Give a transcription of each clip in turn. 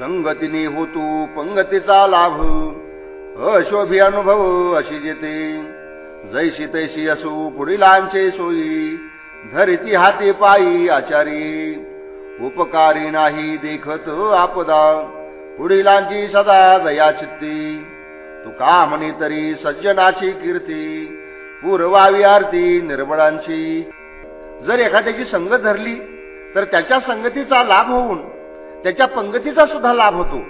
संगतीने होतो पंगतीचा लाभ. अशोभी अनुभव अशी जेते. जैशी तैशी असो पुढीलांचे सोयी. धरिती हाती पायी आचारी. उपकारी नाही देखत आपदा. पुढीलांची सदा दया चित्ती. तू का म्हणे तरी सज्जनाची कीर्ती? पूर्वावी आरती निर्बळांची जर एखाद्याची संगत धरली तर त्याच्या संगतीचा लाभ होऊन त्याच्या पंगतीचा सुद्धा लाभ होतो.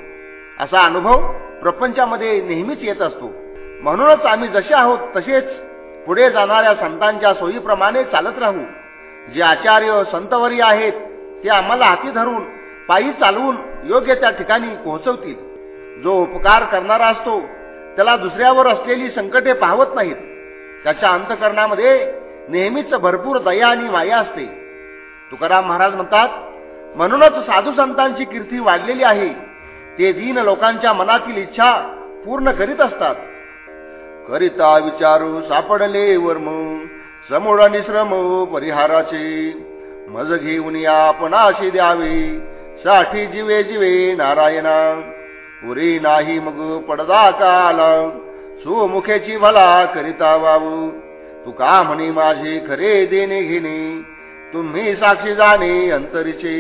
असा अनुभव प्रपंचामध्ये नेहमीच येत असतो. म्हणूनच आम्ही जसे आहोत तसेच पुढे जाणाऱ्या संतांच्या सोयीप्रमाणे चालत राहू. जे आचार्य संतवरी आहेत ते आम्हाला हाती धरून पायी चालवून योग्य त्या ठिकाणी पोहोचवतील. जो उपकार करणारा असतो त्याला दुसऱ्यावर असलेली संकटे पाहवत नाहीत. त्याच्या अंतकरणामध्ये नेहमीच भरपूर दया आणि माया असते. तुकाराम महाराज म्हणतात म्हणूनच साधू संतांची कीर्ती वाढलेली आहे. ते दीन लोकांच्या मनातील इच्छा पूर्ण करीत असतात. करिता विचारू सापडले वर्म समोर निश्रम परिहाराचे. मज घेऊन या आपणाशी द्यावे साठी जिवे जिवे नारायणा. पुरी नाही मग पडदा काला सुमुखेची भला करिता वावू. तू का म्हणे माझे खरे देणे घेणे तुम्ही साक्षी जाणे अंतरीचे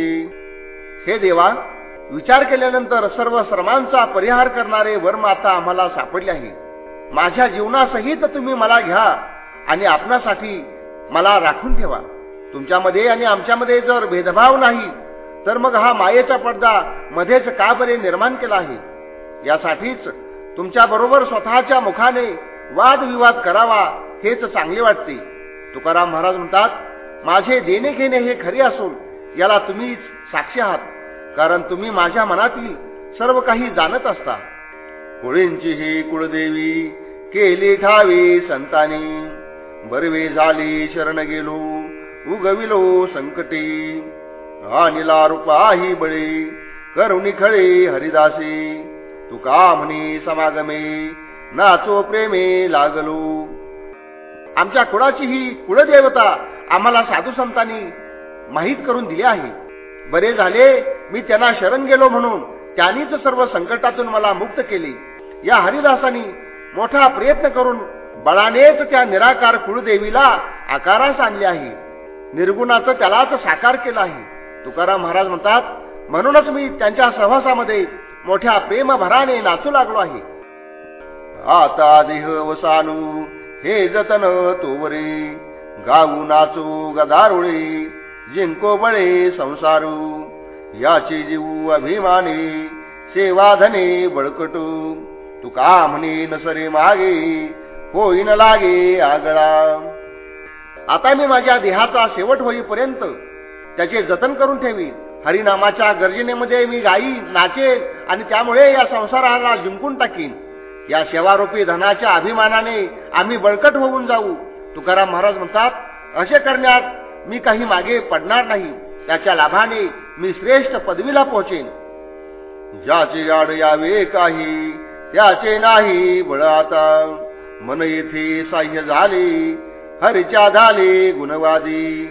हे देवा विचार केल्यानंतर सर्व श्रमांचा परिहार करणारे वर्म आता आम्हाला सापडले आहे. माझ्या जीवनासहित तुम्ही मला घ्या आणि आपणासाठी मला राखून ठेवा. तुमच्यामध्ये आणि आमच्यामध्ये जर भेदभाव नाही तर मग हा मायेचा पडदा मध्येच का बरे निर्माण केला आहे? यासाठीच तुमच्याबरोबर स्वतःच्या मुखाने वादविवाद करावा हेच चांगले वाटते. तुकाराम महाराज म्हणतात माझे देणे घेणे हे खरे असून याला तुम्हीच साक्षी आहात. कारण तुम्ही माझ्या मनातील सर्व काही जाणत असता. कुळींची ही कुळदेवी केली ठावी संतानी. बरवे झाली शरण गेलो उगविलो संकटी. अनिला रूपाही बळी करुणी खळे हरिदासी. तुका म्हणे समागमे नाचो प्रेमे लागलो. आमच्या कुळाची ही कुळदेवता आम्हाला साधू संतांनी माहीत करून दिली आहे. बरे झाले मी त्यांना शरण गेलो म्हणून त्यांनीच सर्व संकटातून मला मुक्त केले. या हरिदासानी मोठा प्रयत्न करून बळानेच त्या निराकार कुळदेवीला आकारास आणले आहे. निर्गुणाचं त्यालाच साकार केलं आहे. तुकाराम महाराज म्हणतात म्हणूनच मी त्यांच्या सहवासामध्ये मोठ्या प्रेमभराने नाचू लागलो आहे. आता देह वसानू हे जतन तोवरे गाऊ नाचू गदारुळे जिंको बळे संसारू. याची जीव अभिमानी सेवाधने बळकटू. तुका म्हणे नसरे मागे होईन लागे आगळा. आता मी माझ्या देहाचा शेवट होईपर्यंत त्याचे जतन करून ठेवी हरिनामाच्या गर्जनेमध्ये मी गाई नाचेन आणि त्यामुळे या संसाराला जिंकून टाकीन. या सेवारूपी धनाच्या अभिमानाने आम्ही बळकट होऊन जाऊ. तुकाराम महाराज म्हणतात असे करण्यात मी काही मागे पडणार नाही. त्याच्या लाभाने मी श्रेष्ठ पदवीला पोहोचेन. ज्याचे गाड यावे काही त्याचे नाही बळ आता मन येथे साह्य झाले हरिच्या झाले गुणवादी.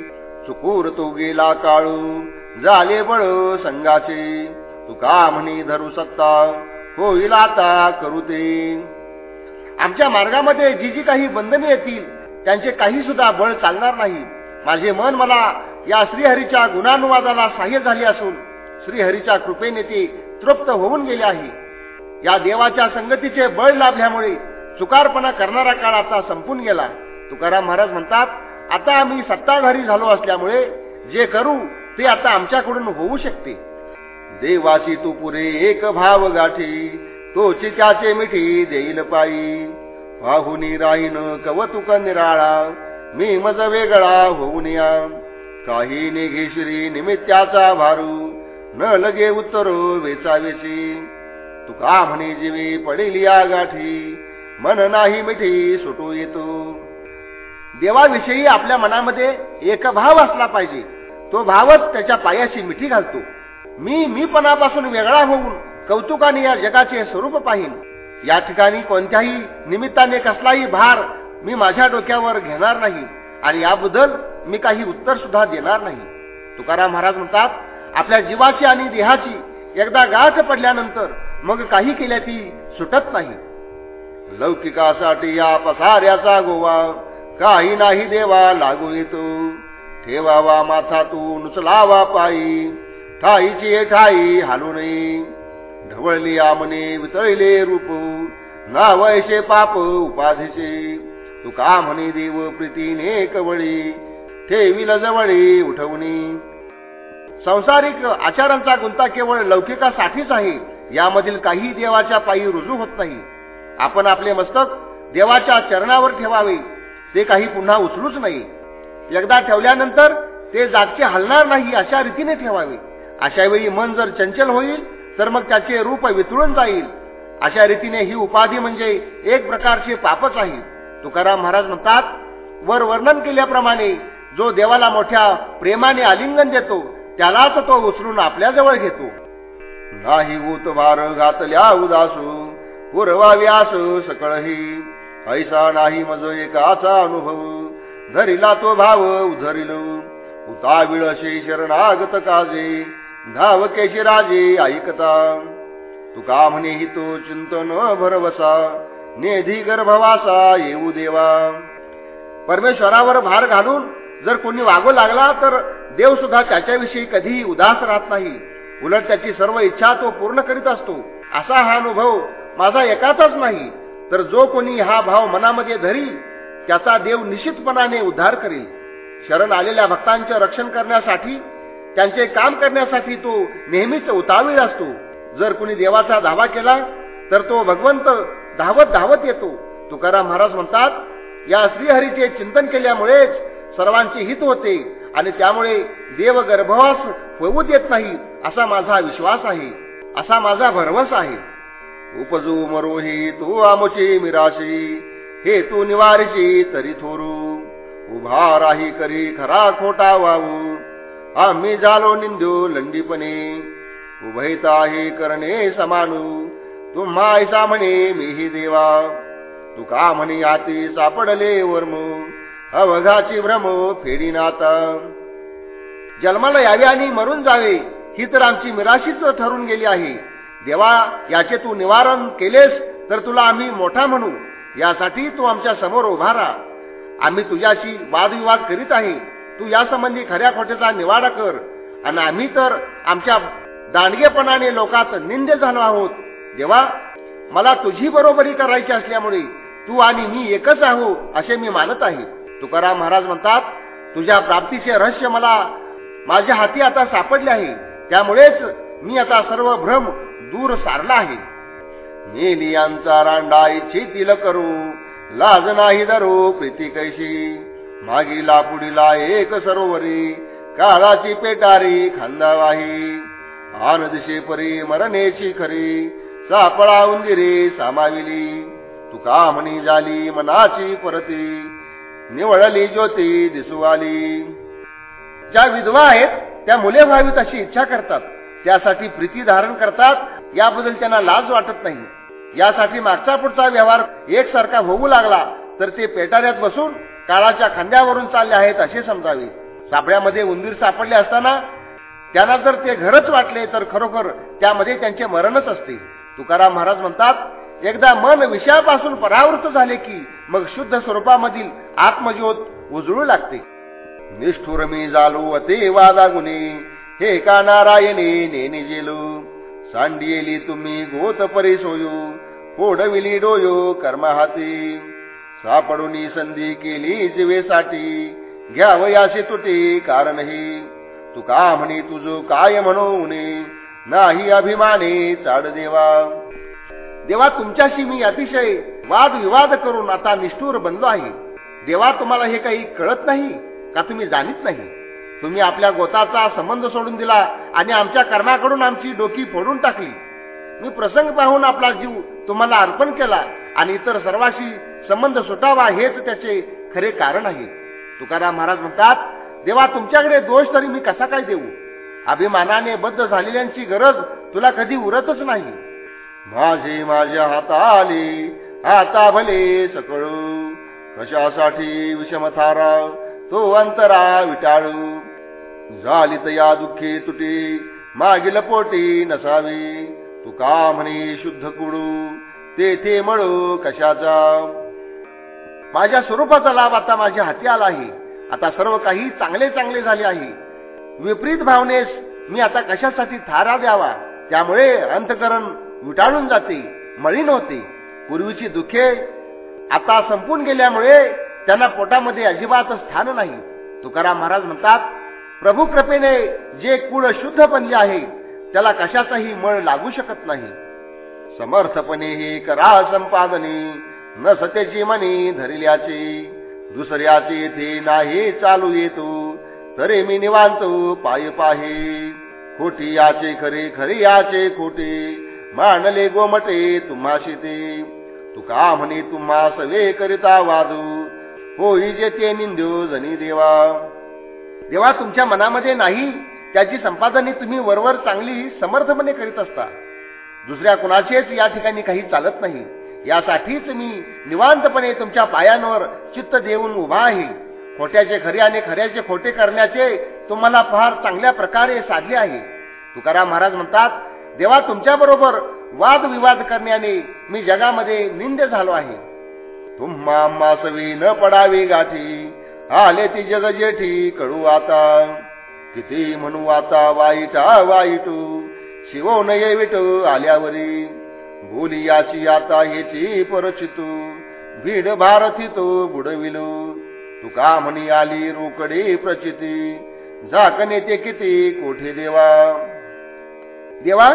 चुकूर तो गेला काळू झाले बळ संघाचे. तुका म्हणी धरू सत्ता. होईल आता करू ते आमच्या मार्गामध्ये जी जी काही बंधने येतील त्यांचे काही सुद्धा बळ चालणार नाही. माझे मन मला या श्रीहरीच्या गुणानुवादाला सहाय्य झाले असून श्रीहरीच्या कृपेने ती तृप्त होऊन गेले आहे. या देवाच्या संगतीचे बळ लाभल्यामुळे चुकारपणा करणारा काळ आता संपून गेला. तुकाराम महाराज म्हणतात आता आम्ही सत्ताधारी झालो असल्यामुळे जे करू ते आता आमच्याकडून होऊ शकते. देवाची तू पुरे एक भाव गाठी तोची त्याचे मिठी देईल पायी. पाहुनी राहीन कवतुक निराळा मी मज वेगळा होऊन या. काही निघे निमित्ताचा भारू न लगे उत्तर वेचावेची. तुका म्हणे जीवी पडेल या गाठी मन नाही मिठी सुटू येतो. देवाविषयी आपल्या मनामध्ये एक भाव असला पाहिजे तो भावच त्याच्या पायाशी मिठी घालतो. मी मीपणापासून वेगळा होऊन कौतुकाने या जगाचे स्वरूप पाहिन. या ठिकाणी कोणत्याही निमित्ताने कसलाही भार मी माझ्या डोक्यावर घेणार नाही आणि याबद्दल मी काही उत्तर सुद्धा देणार नाही. तुकाराम महाराज म्हणतात आपल्या जीवाची आणि देहाची एकदा गाठ पडल्यानंतर मग काही केल्या ती सुटत नाही. लौकिकासाठी या पसाऱ्याचा गोवा काही नाही देवा लागू येतो. ठेवावा माथा तू नुचलावा पायी. ठाईची ठाई हालू नये ढवळली आमने वितळले रूप. ना वैसे पाप उपाधीचे. तू का म्हणे देव प्रीतीने कवळी. ठेवील जवळी उठवणी. संसारिक आचारांचा गुंता केवळ लौकिकासाठीच आहे. यामधील काही देवाच्या पायी रुजू होत नाही. आपण आपले मस्तक देवाच्या चरणावर ठेवावे. ते काही पुन्हा उचलूच नाही. एकदा ठेवल्यानंतर ते जागचे हलणार नाही अशा रीतीने ठेवावे. अशा वेळी मन जर चंचल होईल तर मग त्याचे रूप वितळून जाईल. अशा रीतीने ही उपाधी म्हणजे एक प्रकारचे पापच आहे. तुकाराम महाराज म्हणतात वर वर्णन केल्याप्रमाणे जो देवाला मोठ्या प्रेमाने आलिंगन देतो त्यालाच तो उचलून आपल्याजवळ घेतो. नाही भूत भार घातल्या उदासू पुरवा व्यास सकळही. ऐसा नाही मज एकाचा अनुभव धरिला तो भाव उधरिल. उताविळ असे शरणागत काजे. धाव केशी राजे ऐकता. तुका म्हणे हि तो चिंतन भरवसा नेधी गर्भवासा येऊ देवा. परमेश्वरावर भार घालून जर कोणी वागू लागला तर देव सुद्धा त्याच्याविषयी कधीही उदास राहत नाही. उलट त्याची सर्व इच्छा तो पूर्ण करीत असतो. असा हा अनुभव माझा एकाचाच नाही. तर जो कोणी हा भाव मनामध्ये धरी त्याचा देव निश्चितपणाने उद्धार करेल. शरण आलेल्या भक्तांचे रक्षण करण्यासाठी त्यांचे काम करण्यासाठी तो नेहमीच उतावीळ असतो. जर कुणी देवाचा धावा केला तर तो भगवंत धावत धावत येतो. तुकाराम महाराज म्हणतात या श्रीहरीचे चिंतन केल्यामुळेच सर्वांचे हित होते आणि त्यामुळे देव गर्भवास होऊ देत नाही असा माझा विश्वास आहे. असा माझा भरवस आहे. उपजू मरोही तू आमची मिराशी हे तू निवारशी तरी थोरू. उभा राही करी खरा खोटा वाहू. आम्ही झालो निंदू लंडीपणे. उभयता हे करणे समानू. तुम्हा ऐसा म्हणे मीही देवा. तू का म्हणे आती सापडले वर्म. अवघाची भ्रम फेडी नाता. जन्माला यावे आणि मरून जावे ही तर आमची मिराशीच ठरून गेली आहे. देवा याचे तू निवारण केलेस तर तुला आम्ही मोठा म्हणू. यासाठी तू आमच्यासमोर उभा राहा. आम्ही तुझ्याशी वादविवाद करीत आहे. तू यासंबंधी खऱ्या खोट्याचा निवाडा कर. आणि आम्ही तर आमच्या दांडगेपणाने लोकात निंद झालो आहोत. देवा मला तुझी बरोबरी करायची असल्यामुळे तू आणि मी एकच आहो असे मी मानत आहे. तुकाराम महाराज म्हणतात तुझ्या प्राप्तीचे रहस्य मला माझ्या हाती आता सापडले आहे. त्यामुळेच मी आता सर्व भ्रम दूर सारला आहे. नेलियांचा रांडा इच्छितील करू लाज नाही धरू प्रीती कैशी? मागीला पुढीला एक सरोवरी काळाची पेटारी खांदावाही. आन परी मरणेची खरी सापळा उंदिरे सामाविली. तुका म्हणी झाली मनाची परती निवळली ज्योती दिसू आली ज्या विधवा आहेत त्या मुले व्हावीत अशी इच्छा करतात. त्यासाठी प्रीती धारण करतात याबद्दल त्यांना लाज वाटत नाही. यासाठी मागचा पुढचा व्यवहार एकसारखा होऊ लागला तर ते पेटाऱ्यात बसून काळाच्या खांद्यावरून चालले आहेत असे समजावे. सापड्यामध्ये उंदीर सापडले असताना त्यांना जर ते घरच वाटले तर खरोखर त्यामध्ये त्यांचे मरणच असते. तुकाराम महाराज म्हणतात एकदा मन विषयापासून परावृत्त झाले की मग शुद्ध स्वरूपामधील आत्मज्योत उजळू लागते. निष्ठुर मी जालो अते वादागुने हे का नारायणे नेने जेलो. सांडियेली तुम्ही गोत परी सोयू फोडविली डोयो कर्म हाती सापडून संधी केली जीवेसाठी. घ्याव याशी तुटी कारणही. तू का म्हणे तुझ काय म्हणून? नाही अभिमाने चाड देवा. देवा तुमच्याशी मी अतिशय वाद विवाद करून आता निष्ठूर बनलो आहे. देवा तुम्हाला हे काही कळत नाही? का तुम्ही जाणीत नाही? तुम्ही आपल्या गोताचा संबंध सोडून दिला आणि आमच्या कर्माकडून आमची डोकी फोडून टाकली. मी प्रसंग पाहून आपला जीव तुम्हाला अर्पण केला आणि इतर सर्वाशी संबंध सुटावा हेच त्याचे खरे कारण आहे. तुकाराम महाराज म्हणतात देवा तुमच्याकडे दोष तरी मी कसा काय देऊ? अभिमानाने बद्ध झालेल्यांची गरज तुला कधी उरतच नाही. माझे माझ्या हाता आले आता भले सकळू कशासाठी विषमथारा तो अंतरा विटाळू? झाली या दुःखी तुटी मागील पोटी नसावी. तुका म्हणे शुद्ध कुडू तेथे मळू कशाचा? माझ्या स्वरूपाचा लाभ आता माझ्या हाती आला आहे. आता सर्व काही चांगले चांगले झाले आहे. विपरीत भावनेस मी आता कशासाठी थारा द्यावा? त्यामुळे अंतकरण विटाळून जाते मळीन होते पूर्वीची दुःखे आता संपून गेल्यामुळे त्यांना पोटामध्ये अजिबात स्थान नाही. तुकाराम महाराज म्हणतात प्रभू कृपेने जे कुळ शुद्ध बनले आहे त्याला कशाचाही मळ लागू शकत नाही. समर्थपणे हे करा संपादने. न सतेची मनी धरिल्याचे दुसऱ्याचे ते नाही चालू येतो तरी मी निवांतो पाय पाहे. खोटी याचे खरे खरी याचे खोटे मानले गोमटे तुम्हाशी ते. तुका म्हणे तुम्हा सवे करिता वादू होई जे ते निंद्यो जनी देवा. देवा तुमच्या मनामध्ये नाही त्याची संपादने तुम्ही वरवर चांगली समर्थपणे करीत असता. दुसऱ्या कुणाचेच या ठिकाणी काही चालत नाही. यासाठीच मी निवांतपणे तुमच्या पायांवर चित्त देऊन उभा आहे. खोट्याचे खरे आणि खऱ्याचे खोटे करण्याचे तुम्हाला फार चांगल्या प्रकारे साधले आहे. तुकाराम महाराज म्हणतात देवा तुमच्याबरोबर वादविवाद करण्याने मी जगामध्ये निंद झालो आहे. तुम्हा मासवी न पडावी गाठी आले ती जग जेठी कडू आता. किती म्हणू आता वाईट वाईटू शिवो नये विट आल्यावरी. भूलियाची याची आता हेची परचितू. भीड भारती तो बुडविलो. तुका म्हणी आली रोकडे प्रचिती. झाकणे ते किती कोठे देवा? देवा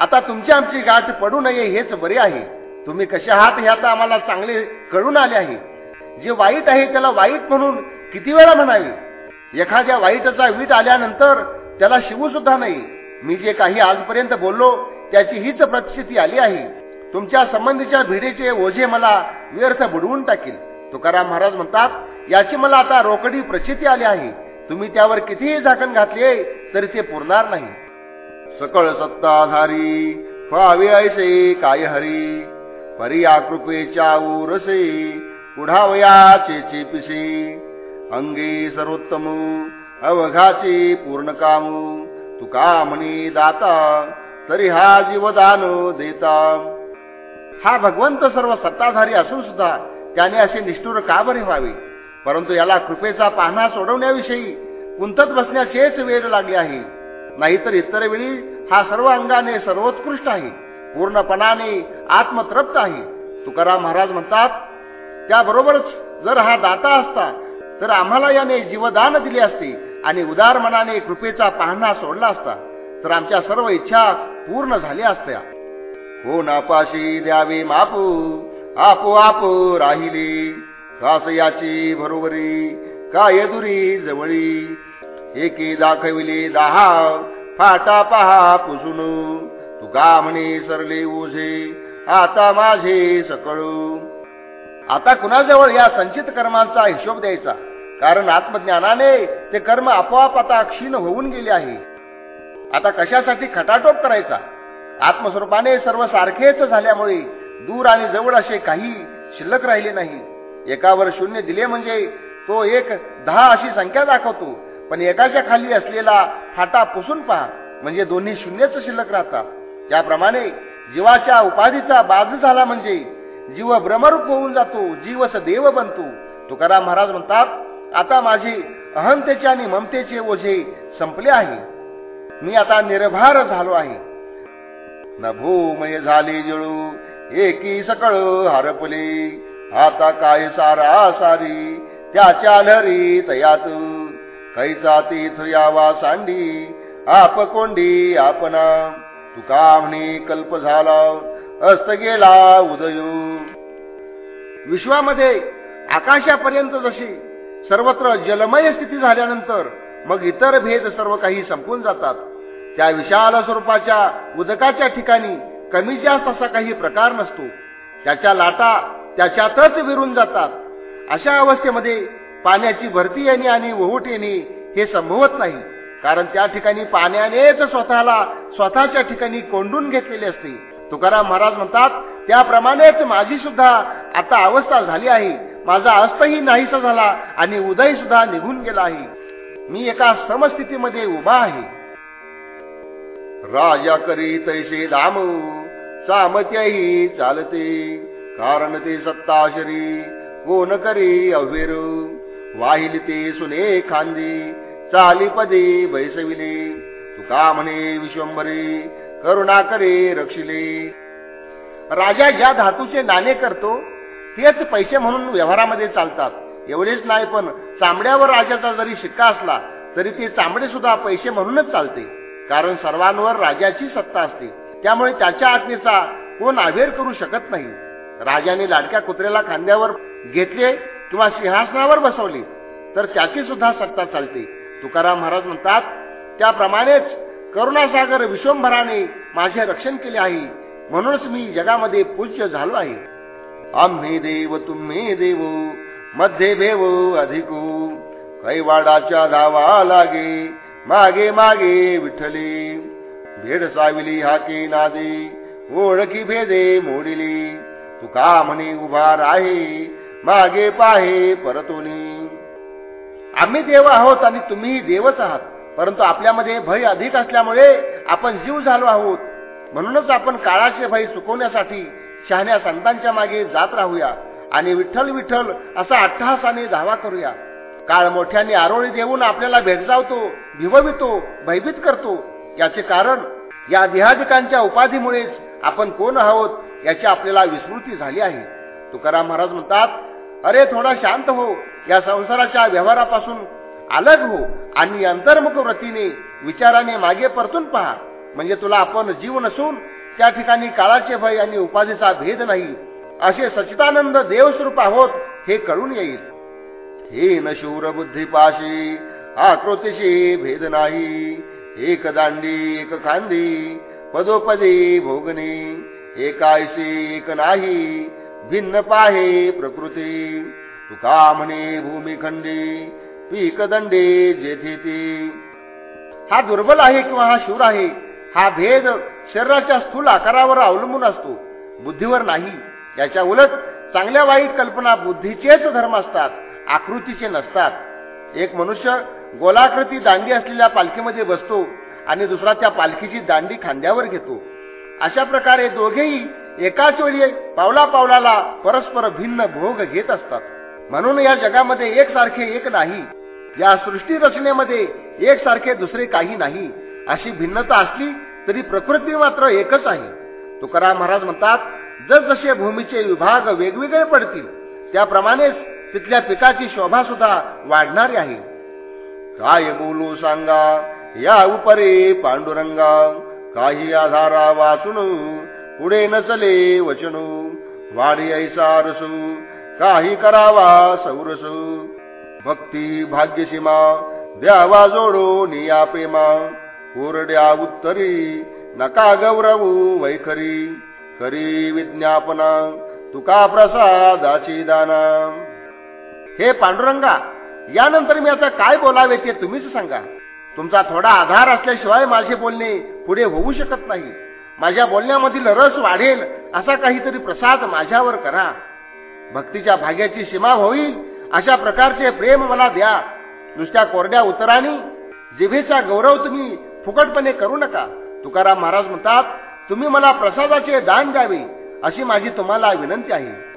आता तुमची आमची गाठ पडू नये हेच बरे आहे. तुम्ही कसे आहात हे आता आम्हाला चांगले कळून आले आहे. जे वाईट आहे त्याला वाईट म्हणून किती वेळा म्हणावे? एखाद्या वाईटचा वीट आल्यानंतर त्याला शिवू सुद्धा नाही. मी जे काही आजपर्यंत बोललो त्याची हीच प्रतिस्थिती आली आहे. तुमच्या संबंधीच्या भिडेचे ओझे मला व्यर्थ बुडवून टाकील. तुकाराम महाराज म्हणतात याची मला आता रोकडी प्रचिती आली आहे. तुम्ही त्यावर कितीही झाकण घातले तरी ते पुरणार नाही. सकळ सत्ताधारी व्हावे ऐसे काय हरी. परी आकृपेच्या उरसे पुढावयाचे पिसे अंगी सर्वोत्तम अवघाचे पूर्ण काम. तुका म्हणी दाता तरी हा जीवदान देता हा भगवंत सर्व सत्ताधारी असून सुद्धा त्याने असे निष्ठुर का बरे व्हावे? परंतु याला कृपेचा पाहणा सोडवण्याविषयी कुंतत बसण्याचेच वेळ लागले आहे. नाहीतर इतर वेळी हा सर्व अंगाने सर्वोत्कृष्ट आहे. पूर्णपणाने आत्मतृप्त आहे. तुकाराम महाराज म्हणतात त्याबरोबरच जर हा दाता असता तर आम्हाला याने जीवदान दिले असते आणि उदार मनाने कृपेचा पाहणा सोडला असता. तर आमच्या सर्व इच्छा पूर्ण झाल्या असत्या. हो नापाशी द्यावी मापू आपो आप राहिली. कास याची बरोबरी काय दुरी जवळी. एकी दाखविले दहा फाटा पहा पुसून. तुका म्हणे सरले ओझे आता माझे सकळू. आता कुणाजवळ या संचित कर्मांचा हिशोब द्यायचा? कारण आत्मज्ञानाने ते कर्म आपोआप आता क्षीण होऊन गेले आहे. आता कशासाठी खटाटोप करायचा? आत्मस्वरूपाने सर्व सारखेच झाल्यामुळे दूर आणि जवळ असे काही शिल्लक राहिले नाही. एकावर शून्य दिले म्हणजे तो एक दहा अशी संख्या दाखवतो. पण एकाच्या खाली असलेला फाटा पुसून पहा म्हणजे दोन्ही शून्यच शिल्लक राहतात. त्याप्रमाणे जीवाच्या उपाधीचा बाज झाला म्हणजे जीव भ्रमरूप होऊन जातो जीवस देव बनतो. तुकाराम महाराज म्हणतात आता माझी अहंतेचे आणि ममतेचे ओझे संपले आहे. मी आता निर्भार झालो आहे. न भूमय जळू एकी सकळ हरपली. आता काय सारा सारी त्याच्या लहरी तयात. कैचा तीर्थ यावा सांडी आप कोंडी आपना. तुका म्हणे कल्प झाला अस्त गेला उदयो. विश्वामध्ये आकाशापर्यंत जशी सर्वत्र जलमय स्थिती झाल्यानंतर मग इतर भेद सर्व काही संपून जातात. त्या विशाल स्वरूपाच्या उदकाच्या ठिकाणी कमी जास्त असा काही प्रकार नसतो. त्याच्या लाटा त्याच्यातच विरून जातात. अशा अवस्थेमध्ये पाण्याची भरती येणे आणि ओहोट येणे हे संभवत नाही. कारण त्या ठिकाणी पाण्यानेच स्वतःला स्वतःच्या ठिकाणी कोंडून घेतलेले असते. तुकाराम महाराज म्हणतात त्याप्रमाणेच माझी सुद्धा आता अवस्था झाली आहे. माझा अस्तही नाहीसा झाला आणि उदय सुद्धा निघून गेला आहे. मी एका समस्थितीमध्ये उभा आहे. राजा करी तैसे दाम सामत्यही चालते कारण ते सत्ताशरी कोण करी अव्हेर वाहिल ते सुने खांदी चाली पदे बैसविले. तुका म्हणे विश्वंभरे करुणा करे रक्षिले. राजा ज्या धातूचे नाणे करतो तेच पैसे म्हणून व्यवहारामध्ये चालतात. एवढेच नाही पण चामड्यावर राजाचा जरी शिक्का असला तरी ते चामडे सुद्धा पैसे म्हणूनच चालते. कारण सर्वांवर राजाची सत्ता असते. त्यामुळे त्याच्या आज्ञेचा कोण आवेर करू शकत नाही. राजाने लाडक्या कुत्र्याला खांद्यावर घेतले किंवा सिंहासनावर बसवले तर त्याची सुद्धा सत्ता चालते. तुकाराम महाराज म्हणतात त्याप्रमाणेच करुणासागर विश्वंभराने माझे रक्षण केले आहे. म्हणूनच मी जगामध्ये पूज्य झालो आहे. आम्ही देव तुम्ही देव मध्ये भेव अधिकू कैवाडाच्या धावा लागे मागे मागे विठ्ठले. भेड साविली हाके नादे ओळखी भेदे मोडिली. तुका म्हणे उभा राहे मागे पाहे परतोनी. आम्ही देव आहोत आणि तुम्ही देवच आहात परंतु आपल्यामध्ये भय अधिक असल्यामुळे आपण जीव झालो आहोत. म्हणूनच आपण काळाचे भय चुकवण्यासाठी शहाण्या संतांच्या मागे जात राहूया. आणि विठ्ठल विठ्ठल असा अट्टहासाने धावा करूया. काळ मोठ्याने आरोळी देऊन आपल्याला भेटजावतो भिववितो भयभीत करतो. याचे कारण या देहाधिकांच्या उपाधीमुळेच आपण कोण आहोत याची आपल्याला विस्मृती झाली आहे. तुकाराम महाराज म्हणतात अरे थोडा शांत हो. या संसाराच्या व्यवहारापासून अलग हो आणि अंतर्मुख व्रतीने विचाराने मागे परतून पहा. म्हणजे तुला आपण जीव नसून त्या ठिकाणी काळाचे भय आणि उपाधीचा भेद नाही. असे सचितानंद देवस्वरूप आहोत हे कळून येईल. हे न शूर बुद्धिपाशी आकृतीशी भेद नाही. एक दांडी एक खांदी पदोपदी भोगणे एकायशी एक नाही भिन्न पाहे प्रकृती. तुका म्हणे भूमिखंडी पीक दंडे जेथे ती. हा दुर्बल आहे किंवा हा शूर आहे हा भेद शरीराच्या स्थूल आकारावर अवलंबून असतो बुद्धीवर नाही. याच्या उलट चांगल्या वाईट कल्पना बुद्धीचेच धर्म असतात आकृतीचे नसतात. एक मनुष्य गोलाकृती दांडी असलेल्या पालखीमध्ये बसतो आणि दुसरा त्या पालखीची दांडी खांद्यावर घेतो. अशा प्रकारे दोघेही एकाच वेळी पावला पावलाला परस्पर भिन्न भोग घेत असतात. म्हणून या जगामध्ये एकसारखे एक नाही या सृष्टी रचनेमध्ये एकसारखे दुसरे काही नाही अशी भिन्नता असली तरी प्रकृती मात्र एकच आहे. तुकाराम महाराज म्हणतात जसजसे भूमीचे विभाग वेगवेगळे पडतील त्याप्रमाणेच तिथल्या पिकाची शोभा सुद्धा वाढणारी आहे. काय बोलू सांगा या उपरे पांडुरंगा काही आधारा वाचून पुढे नचले वचनू. वाढी ऐसा रसू काही करावा सौरस. भक्ती भाग्यसीमा द्यावा जोडो निया प्रेमा. कोरड्या उत्तरी नका गौरवू वैखरी. करी विज्ञापना तुका प्रसादाची दाना. हे पांडुरंगा यानंतर मी आता काय बोलावे ते तुम्हीच सांगा. तुमचा थोडा आधार असल्याशिवाय माझे बोलणे पुढे होऊ शकत नाही. माझ्या बोलण्यामधील रस वाढेल असा काहीतरी प्रसाद माझ्यावर करा. भक्तीच्या भाग्याची सीमा होईल अशा प्रकारचे प्रेम मला द्या. नुसत्या कोरड्या उतरानी जिभेचा गौरव तुम्ही फुकटपणे करू नका. तुकाराम महाराज म्हणतात तुम्ही मला प्रसादाचे दान द्यावे अशी माझी तुम्हाला विनंती आहे.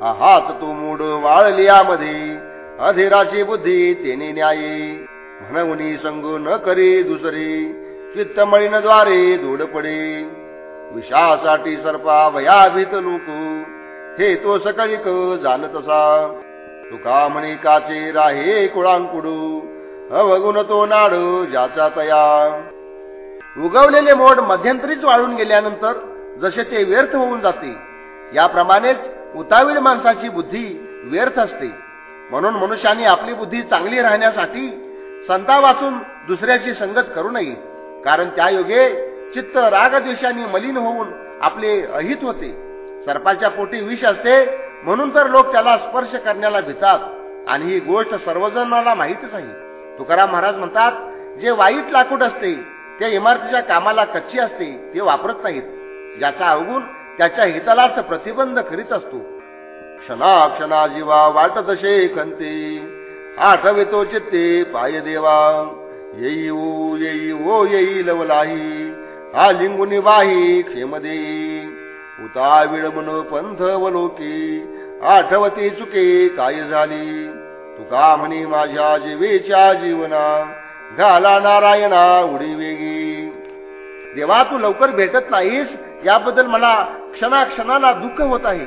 आहात तू मूड वाळलियामध्ये अधीराची बुद्धी तेने न्यायी. म्हणून संगू न करी दुसरी चित्तमळीनद्वारे दूड पडे. विषासाठी सर्पा भयाभीत लोक हे तो सकळीक जाणत असा. तुका म्हणे काचे राहे कुळांकुडू अवगुण तो नाड ज्याचा तया. उगवलेले मोड मध्यंतरीच वाळून गेल्यानंतर जसे ते व्यर्थ होऊन जाते याप्रमाणेच उतावीळ माणसाची बुद्धी व्यर्थ असते. म्हणून मनुष्याने आपली बुद्धी चांगली राहण्यासाठी संता वाचून दुसऱ्याची संगत करू नये कारण त्या योगे चित्त रागद्वेषाने मलिन होऊन आपले अहित होते. सर्पाच्या पोटी विष असते म्हणून तर लोक त्याला स्पर्श करण्याला भितात आणि ही गोष्ट सर्वजणाला माहीतच आहे. तुकाराम महाराज म्हणतात जे वाईट लाकूड असते त्या इमारतीच्या कामाला कच्ची असते ते वापरत नाहीत. ज्याचा अवगुण त्याच्या हितालाच प्रतिबंध करीत असतो. क्षणा क्षणा जीवा वाट दशे खंते. आठवितो चित्ते पाय देवा. येई ओ येई ओ येई लवलाही हा लिंगुनी बाही क्षेम उता विळमन पंथ वलोकी. आठवती चुके काय झाली? तुका म्हणे माझ्या जीवेच्या जीवना. घाला नारायणा उडी वेगी. देवा तू लवकर भेटत नाहीस. याबद्दल मला क्षणाक्षणाला दुःख होत आहे.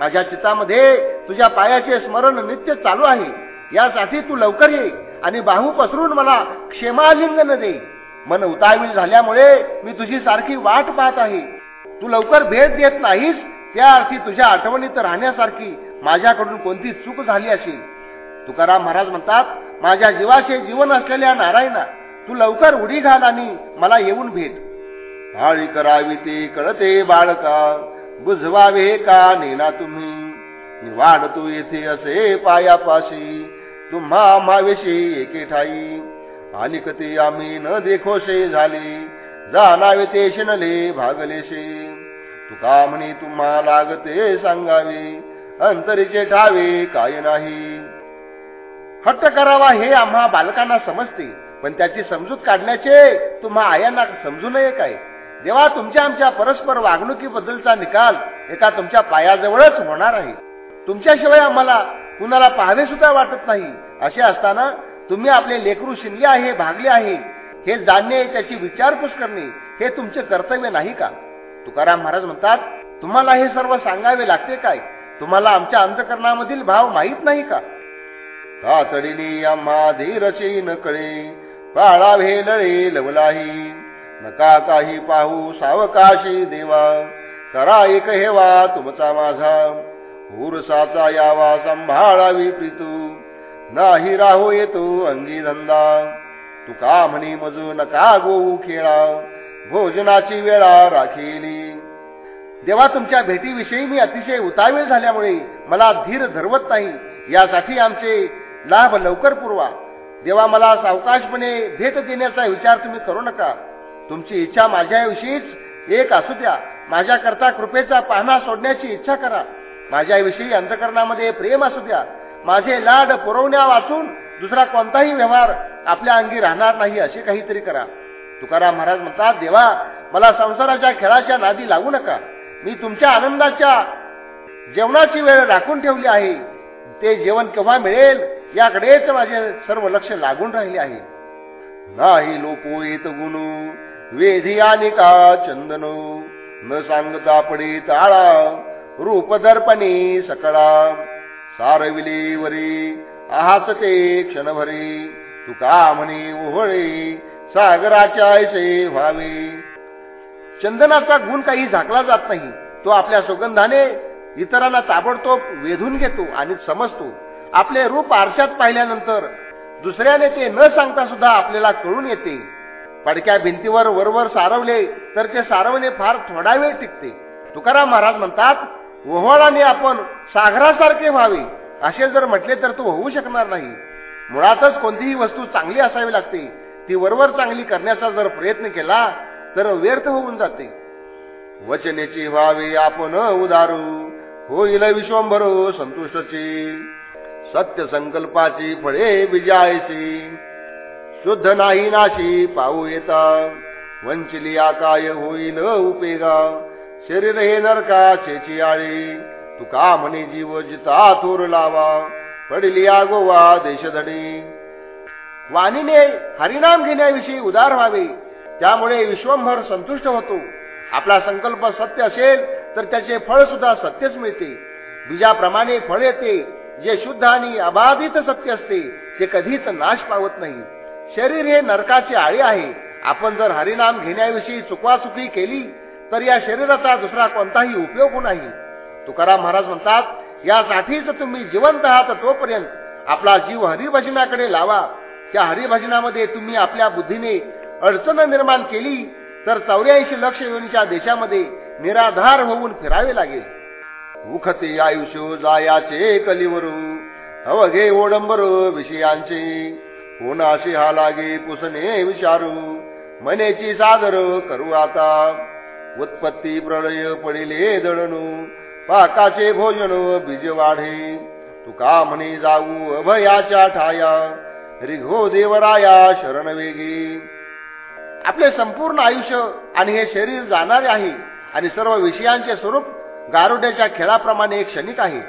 माझ्या चित्तामध्ये तुझ्या पायाचे स्मरण नित्य चालू आहे. यासाठी तू लवकर ये आणि बाहू पसरून मला क्षेमालिंगन दे. मन उतावील झाल्यामुळे मी तुझी सारखी वाट पाहत आहे. तू लवकर भेट देत नाहीस त्या अर्थी तुझ्या आठवणीत राहण्यासारखी माझ्याकडून कोणती चूक झाली असेल? तुकाराम महाराज म्हणतात माझ्या जीवाचे जीवन असलेल्या नारायणा तू लवकर उडी घाल आणि मला येऊन भेट. हाळी करावी ते कळते बाळका बुझवावे का नेना तुम्ही? वाढतो येथे असे पायापाशी तुम्हा आम्हाविषयी एके ठाई. आणि कधी आम्ही न देखोशे झाले जाणावे ते शिनले भागलेशे. तुका म्हणे तुम्हा लागते सांगावे अंतरीचे ठावे काय नाही. हट्ट करावा हे आम्हा बालकांना समजते. पण त्याची समजूत काढण्याचे तुम्हा आयांना समजू नये काय? जेव्हा तुमच्या आमच्या परस्पर वागणुकीबद्दलचा निकाल एका तुमच्या पायाजवळच होणार आहे. तुमच्याशिवाय आम्हाला कुणाला पाहावे सुद्धा वाटत नाही. असे असताना तुम्ही आपले लेकरू शिनले आहे भागले आहे. हे जाणणे त्याची विचारपूस करणे हे तुमचे कर्तव्य नाही का? तुकाराम महाराज म्हणतात तुम्हाला हे सर्व सांगावे लागते काय? तुम्हाला आमच्या अंतकरणामधील भाव माहीत नाही का? तातडीने आम्हा धीरचे नकळे पाळावे नळे लवलाही. नका काही पाहू सावकाशी देवा. करा एक हेवा तुमचा माझा. उरसाचा यावा सांभाळावी प्रीतू. नाही राहू येतो अंगी धंदा तुका म्हणी मजू नका गोऊ खेळा. भोजनाची वेळा राखेली. देवा तुमच्या भेटीविषयी मी अतिशय उतावीळ झाल्यामुळे मला धीर धरवत नाही. यासाठी आमचे लाभ लवकर पुरवा. देवा मला सावकाशपणे भेट देण्याचा विचार तुम्ही करू नका. तुमची इच्छा माझ्याविषयीच एक असू द्या. माझ्याकरता कृपेचा पाहणा सोडण्याची इच्छा करा. माझ्याविषयी अंतकरणामध्ये प्रेम असू द्या. माझे लाड पुरवण्या वाचून दुसरा कोणताही व्यवहार आपल्या अंगी राहणार नाही असे काहीतरी करा. तुकाराम महाराज म्हणतात देवा मला संसाराच्या खेळाच्या नादी लागू नका. मी तुमच्या आनंदाच्या जेवणाची वेळ राखून ठेवली आहे. ते जेवण केव्हा मिळेल याकडेच माझे सर्व लक्ष लागून राहिले आहे. नाही लोपो येत गुणू वेधी आणि का चंदनो? न सांगता पडे ताळा रूप दर्पणी सकळा. सारविले वरी आहास ते क्षणभरे. तुका म्हणे ओहळे सागराच्या ऐसे व्हावे. चंदनाचा गुण काही झाकला जात नाही. तो आपल्या सुगंधाने इतरांना ताबडतोब वेधून घेतो आणि समजतो. आपले रूप आरशात पाहिल्यानंतर दुसऱ्याने ते न सांगता सुद्धा आपल्याला कळून येते. पडक्या भिंतीवर वरवर सारवले तर ते सारवणे फार थोडा वेळ टिकते. तुकाराम महाराज म्हणतात ओहळाने आपण सागरासारखे व्हावे. असे जर म्हटले तर तो होऊ शकणार नाही. मुळातच कोणतीही वस्तू चांगली असावी लागते. ती वरवर चांगली करण्याचा जर प्रयत्न केला तर व्यर्थ होऊन जाते. वचनेची व्हावे आपण उदारू. होईल विश्वंभर संतुष्टची. सत्य संकल्पाची फळे विजायची. शुद्ध नाही नाशी पाहू येता. वंचली आकाय होईल उपेगा. शरीर हे नरका चेची आळी. तुका म्हणे जीव जिता थोर लावा. पडली गोवा देशधडी. वाणीने हरिनाम घेण्याविषयी उदार व्हावे. त्यामुळे विश्वंभर संतुष्ट होतो. आपला संकल्प सत्य असेल तर त्याचे फळ सुद्धा सत्यच मिळते. बीजाप्रमाणे फळ येते. जे शुद्ध आणि अबाधित सत्य असते ते कधीच नाश पावत नाही. शरीर हे नरकाची आळी आहे. आपण जर हरिनाम घेण्याविषयी चुकवाचुकी केली तर या शरीराचा दुसरा कोणताही उपयोग नाही. तुकाराम महाराज म्हणतात यासाठीच तुम्ही जिवंत आहात तोपर्यंत आपला जीव हरिभजनाकडे लावा. त्या हरिभजनामध्ये तुम्ही आपल्या बुद्धीने अडचण निर्माण केली तर चौऱ्याऐंशी लक्ष योनीच्या देशामध्ये निराधार होऊन फिरावे लागेल. उखते आयुष्य जायाचे कलिवरू अवघे ओडंबर विषयांचे. कोणाशी हा लागे पुसणे विचारू मनेची सादर करू आता. उत्पत्ती प्रलय पडिले दळणू. पाकाचे भोजन बीज वाढे. तुका म्हणे जाऊ अभयाच्या ठाया. रिघो देवराया शरण वेगी. आपले संपूर्ण आयुष्य आणि हे शरीर जाणारे आहे आणि सर्व विषयांचे स्वरूप गारुड्याच्या खेळाप्रमाणे एक क्षणिक आहे.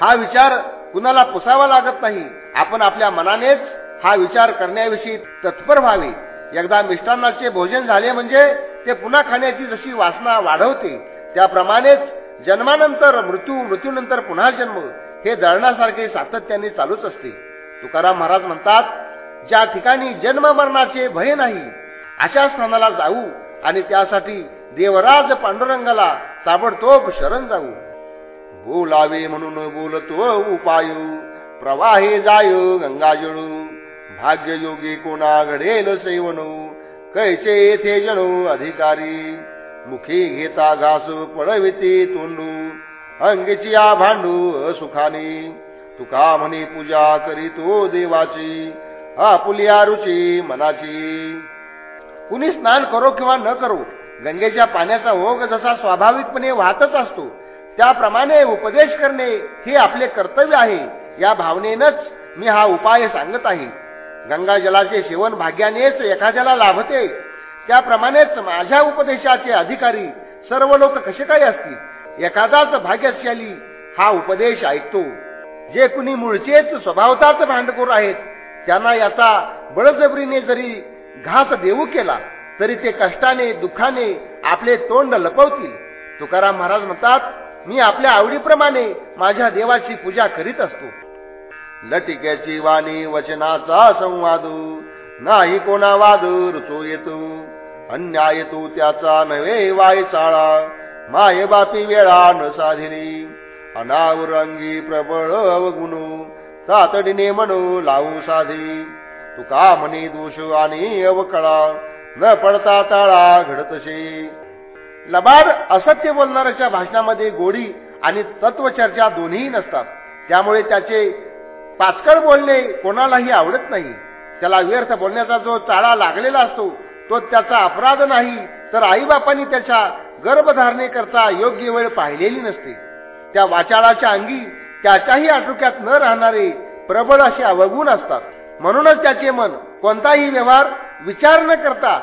हा विचार कुणाला पुसावा लागत नाही. आपण आपल्या मनानेच हा विचार करण्याविषयी तत्पर व्हावे. एकदा मिष्टांनाचे भोजन झाले म्हणजे ते पुन्हा खाण्याची जशी वासना वाढवते त्याप्रमाणेच जन्मानंतर मृत्यू मृत्यूनंतर पुन्हा जन्म हे दळणासारखे सातत्याने चालूच असते. तुकाराम महाराज म्हणतात ज्या ठिकाणी जन्म मरणाचे भय नाही अशा स्थानाला जाऊ आणि त्यासाठी देवराज पांडुरंगाला ताबडतोब शरण जाऊ. बोलावे म्हणून बोलतो उपाय. प्रवाहे जाय भाग्य भाग्ययोगी कोणा घडेल सैवनू. कैचे येथे जणू अधिकारी? मुखी घेता घास पडविते तोंडू. अंगची आ भांडू असुखानी तुका म्हणे पूजा करीतो देवाची. आपुलिया रुची मनाची. कुणी स्नान करो किंवा न करो गंगेच्या पाण्याचा ओघ जसा स्वाभाविकपणे वाहतच असतो त्याप्रमाणे उपदेश करणे हे आपले कर्तव्य आहे या भावनेनच मी हा उपाय सांगत आहे. गंगा जलाचे सेवन भाग्यानेच एखाद्याला लाभते. त्याप्रमाणेच माझ्या उपदेशाचे अधिकारी सर्व लोक कसे काय असतील? एखादाच भाग्यशाली हा उपदेश ऐकतो. जे कुणी मूळचेच स्वभावताच भांडखोर आहेत त्यांना याचा बळजबरीने जरी घास देऊ केला तरी ते कष्टाने दुःखाने आपले तोंड लपवतील. तुकाराम महाराज म्हणतात मी आपल्या आवडीप्रमाणे माझ्या देवाची पूजा करीत असतो. लटिक्याची वाणी वचनाचा संवाद. नाही कोणा वाद रुचो येतो. अन्याय येतो त्याचा नव्हे वाय चाळा. माये बापी वेळा न साधिरी अनावरंगी प्रबळ अवगुणू. तातडीने म्हणू लावू साधी. तुका म्हणे दोष आणि अवकळा. न पडता ताळा घडतसे लबाड असत्य बोलणाऱ्याच्या भाषणामध्ये गोडी आणि तत्वचर्चा दोन्ही नसतात. त्यामुळे त्याचे पाचकळ बोलणे कोणालाही आवडत नाही. त्याला व्यर्थ बोलण्याचा जो चाळा लागलेला असतो तो त्याचा अपराध नाही तर आईबापांनी त्याच्या गर्भधारणेकरता योग्य वेळ पाहिलेली नसते. त्या वाचाळाच्या अंगी त्याच्याही आटोक्यात न राहणारे प्रबळ असे अवगुण असतात. म्हणूनच त्याचे मन कोणताही व्यवहार विचार न करता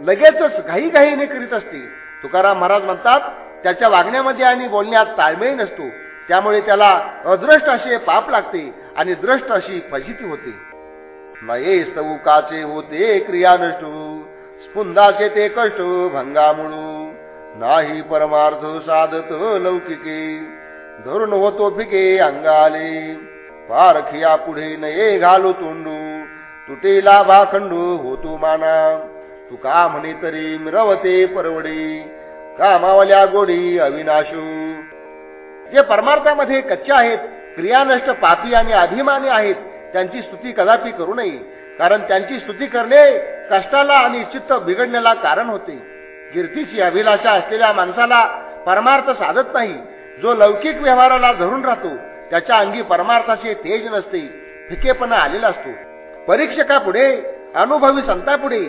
लगेचच घाईघाईने करीत असते. तुकाराम महाराज म्हणतात त्याच्या वागण्यामध्ये आणि बोलण्यात ताळमेळ नसतो. त्यामुळे त्याला अदृष्ट असे पाप लागते आणि द्रष्ट अशी फजिती होते. नये सौकाचे होते क्रिया नष्ट स्पुंदाचे ते कष्ट भंगामुळू. नाही परमार्थ साधत लौकिके धरून होतो फिके अंगाले. पारखिया पुढे नये घालू तोंडू. तुटेला भाखंडू होतो माना. तू का म्हणे तरी मिरवते परवडी. कामावल्या गोडी अविनाशू. जे परमार्थामध्ये कच्चे आहेत क्रियानष्ट पापी आणि अभिमानी आहेत त्यांची स्तुती कदापि करू नये कारण त्यांची स्तुती करणे कष्टाला आणि चित्त बिघडण्याला कारण होते. कीर्तीची अभिलाषा असलेल्या माणसाला परमार्थ साधत नाही. जो लौकिक व्यवहाराला धरून राहतो त्याच्या अंगी परमार्थाचे तेज नसते फिकेपणा आलेला असतो. परीक्षकापुढे अनुभवी संतापुढे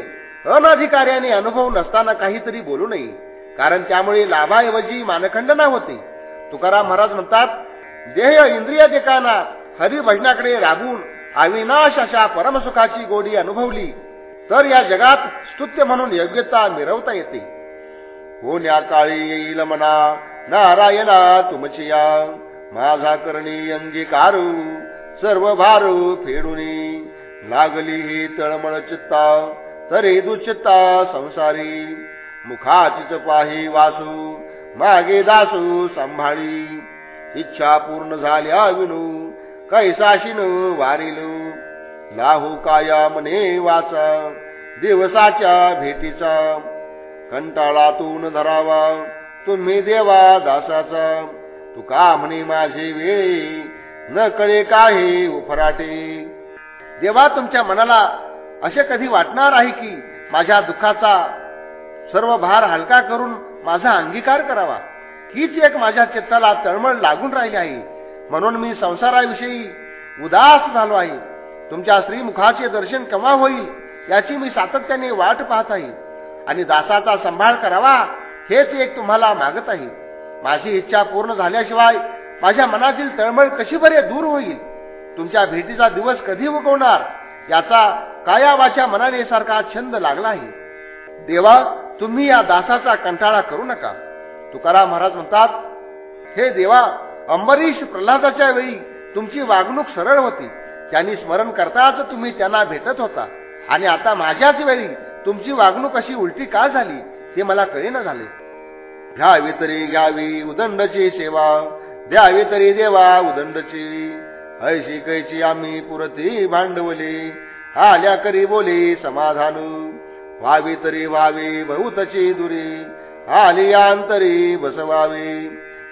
अनाधिकाऱ्याने अनुभव नसताना काहीतरी बोलू नये. कारण त्यामुळे लाभाऐवजी मानखंडना होते. तुकाराम महाराज म्हणतात देह इंद्रिय देकाना हरिभजनाकडे राबून अविनाश अशा परमसुखाची गोडी अनुभवली तर या जगात स्तुत्य म्हणून योग्यता मिरवता येते. होण्या काळी येईल म्हणा नारायणा तुमची या माझा करणी अंगीकारू सर्व भारू फेडूनी लागली ही तळमळ चित्ता तरी दुचित्ता संसारी. मुखाचीच पाही वासू मागे दासू सांभाळी. इच्छा पूर्ण झाल्या विनू कैसाशीन वारिलू. लाहू काया मने वाचा दिवसाच्या भेटीचा. कंटाळातून धरावा तुम्ही देवा दासाचा. तुका म्हणे माझे वेळी न कळे काही उफराटे. देवा तुमच्या मनाला असे कधी वाटणार आहे की माझ्या दुःखाचा सर्व भार हलका करून माझा अंगीकार करावा? हीच एक माझ्या चित्ताला तळमळ लागून राहिली आहे. म्हणून मी संसाराविषयी उदास झालो आहे. तुमच्या श्रीमुखाचे दर्शन केव्हा होईल याची मी सातत्याने वाट पाहत आहे. आणि दासाचा सांभाळ करावा हेच एक तुम्हाला मागत आहे. माझी इच्छा पूर्ण झाल्याशिवाय माझ्या मनातील तळमळ कशी बरे दूर होईल? तुमच्या भेटीचा दिवस कधी उगवणार? याचा काया वाच्या मनाने सारखा छंद लागला आहे. देवा तुम्ही या दासाचा कंटाळा करू नका. तुकाराम महाराज म्हणतात हे देवा अंबरीश प्रल्हादाच्या वेळी तुमची वागणूक सरळ होती. त्यांनी स्मरण करताच तुम्ही त्यांना भेटत होता. आणि आता माझ्याच वेळी तुमची वागणूक अशी उलटी का झाली ते मला कळेना झाले. घ्यावी तरी घ्यावी उदंडची सेवा द्यावी तरी देवा उदंडची. ऐशी कैची आम्ही पुरती भांडवली. आल्या करी बोली समाधानू. व्हावी तरी व्हावी बहुतची दुरी. आली अंतरी बसवावी.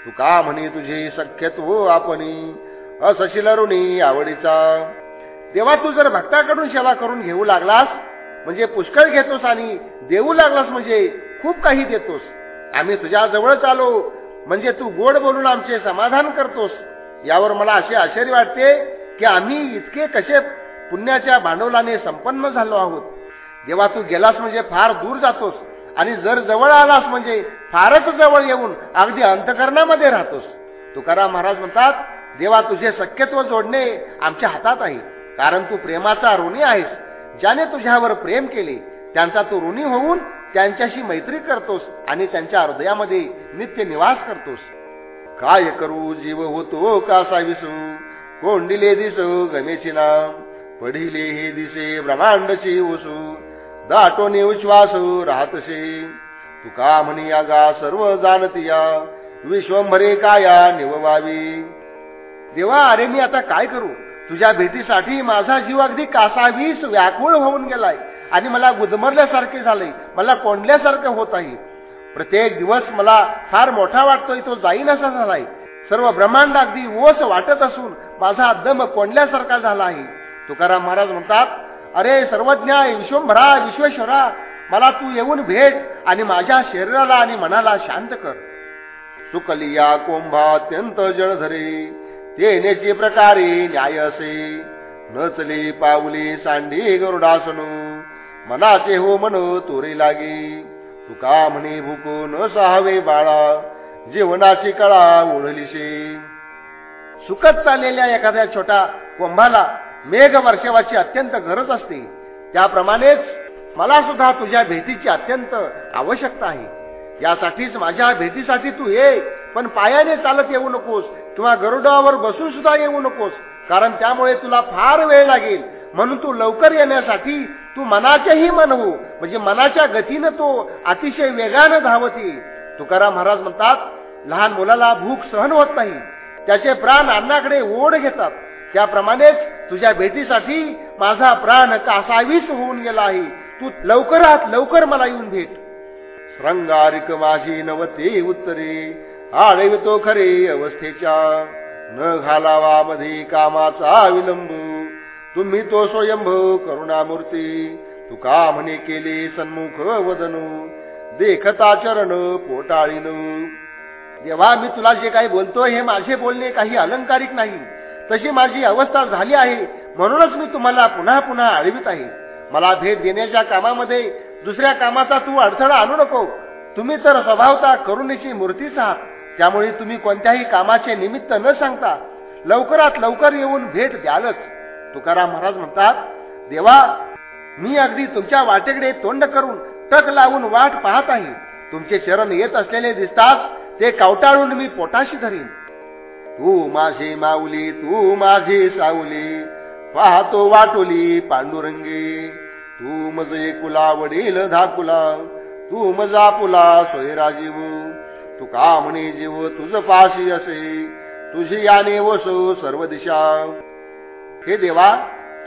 तू का म्हणे तुझी सख्यत्व आपणी? असशील ऋणी आवडीचा. देवा तू जर भक्ताकडून सेवा करून घेऊ लागलास म्हणजे पुष्कळ घेतोस आणि देऊ लागलास म्हणजे खूप काही देतोस. आम्ही तुझ्या जवळच आलो म्हणजे तू गोड बोलून आमचे समाधान करतोस. यावर मला असे आश्चर्य वाटते की आम्ही इतके कसे पुण्याच्या भांडवलाने संपन्न झालो आहोत. जेव्हा तू गेलास म्हणजे फार दूर जातोस आणि जर जवळ आलास म्हणजे फारच जवळ येऊन अगदी अंतकरणामध्ये राहतोस. तुकाराम महाराज म्हणतात देवा तुझे शक्यत्व जोडणे आमच्या हातात आहे. कारण तू प्रेमाचा ऋणी आहेस. ज्याने तुझ्यावर प्रेम केले त्यांचा तू ऋणी होऊन त्यांच्याशी मैत्री करतोस आणि त्यांच्या हृदयामध्ये नित्य निवास करतोस. काय करू? जीव होतो कासा विसू कोंडिले दिसो गमेची नाम. पडिले हे दिसे ब्रह्मांडची ओसू. दाटोने उश्वास राहतसे. तुका म्हणी आगा सर्व जाणतिया. विश्वंभरे काया निववावी. देवा अरे मी आता काय करू? तुझ्या भेटीसाठी माझा जीव अगदी कासावीस व्याकुळ होऊन गेलाय. आणि मला गुदमरल्यासारखे झाले मला कोंडल्यासारखं होत आहे. प्रत्येक दिवस मला फार मोठा वाटतोय तो जाईन असा झालाय. सर्व ब्रह्मांड अगदी ओस वाटत असून माझा दम कोंडल्यासारखा झाला आहे. तुकाराम महाराज म्हणतात अरे सर्वज्ञा विश्वंभरा विश्वेश्वरा मला तू येऊन भेट आणि माझ्या शरीराला आणि मनाला शांत कर. सुकलिया कोंभा अत्यंत जळधरे तेनेचे प्रकारे न्याय असे. नचले पावली सांडी गरुडासनू मनाचे हो मन तोरे लागे. तुका म्हणे भुकून न सहावे बाळा जीवनाची कळा ओढलीशे सुखत चाललेल्या एखाद्या छोट्या कोंभाला मेघ वर्षवाची अत्यंत गरज असते. त्याप्रमाणेच मला सुद्धा तुझ्या भेटीची अत्यंत आवश्यकता आहे. यासाठीच माझ्या भेटीसाठी तू ये पण पायाने चालत येऊ नकोस किंवा गरुडावर बसून सुद्धा येऊ नकोस कारण त्यामुळे तुला फार वेळ लागेल. म्हणून तू लवकर येण्यासाठी तू मनाचेही मन हो. म्हणजे मनाच्या गतीनं तो अतिशय वेगानं धावती. तुकाराम महाराज म्हणतात लहान मुलाला भूक सहन होत नाही. त्याचे प्राण अन्नाकडे ओढ घेतात. त्याप्रमाणेच तुझ्या भेटीसाठी माझा प्राण कासावीस होऊन गेला आहे. तू लवकरात लवकर मला येऊन भेट. श्रंगारिक माझी नवते उत्तरे. आळवितो खरे अवस्थेच्या. न घालावा मध्ये कामाचा विलंब. तुम्ही तो स्वयंभ करुणामूर्ती. तुका म्हणे केले सन्मुख वदनू. देखता चरण पोटाळीन. जेव्हा मी तुला जे काही बोलतोय हे माझे बोलणे काही अलंकारिक नाही. तशी माझी अवस्था झाली आहे. म्हणूनच मी तुम्हाला पुन्हा पुन्हा आळवीत आहे. मला भेट देण्याच्या कामामध्ये दुसऱ्या कामाचा तू अडथळा आणू नको. तुम्ही तर स्वभावता करुणेची मूर्तीच आहात. त्यामुळे तुम्ही कोणत्याही कामाचे निमित्त न सांगता लवकरात लवकर येऊन भेट द्यालच. तुकाराम महाराज म्हणतात देवा मी अगदी तुमच्या वाटेकडे तोंड करून टक लावून वाट पाहत आहे. तुमचे चरण येत असलेले दिसतात ते कवटाळून मी पोटाशी धरीन. तू माझी माऊली तू माझी सावली पाहतो वाटोली पांडुरंगी. तू मजे कुला वडील धाकुला तू मजा पुला सोयरा जीव. तू का म्हणे जीव तुझ पाशी असे तुझी याने वसो सर्व दिशा. हे देवा